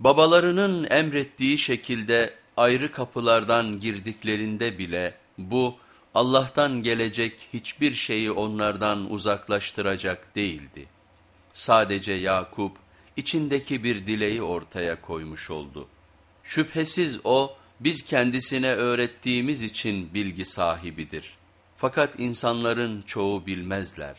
Babalarının emrettiği şekilde ayrı kapılardan girdiklerinde bile bu Allah'tan gelecek hiçbir şeyi onlardan uzaklaştıracak değildi. Sadece Yakup içindeki bir dileği ortaya koymuş oldu. Şüphesiz o biz kendisine öğrettiğimiz için bilgi sahibidir. Fakat insanların çoğu bilmezler.